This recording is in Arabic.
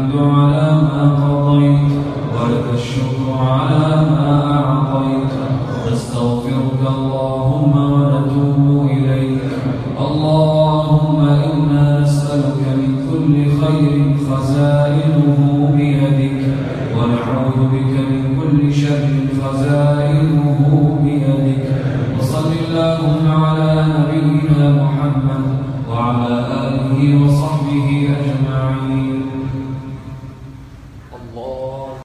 الحمد على ما قضيت ولك الشكر على ما أعطيت. نستغفرك اللهم ونتوب إليك. اللهم إنا نسألك من كل خير خزائنه بيدك ونعوذ بك من كل شر خزائنه بيدك. وصل اللهم على نبينا محمد وعلى آله وصحبه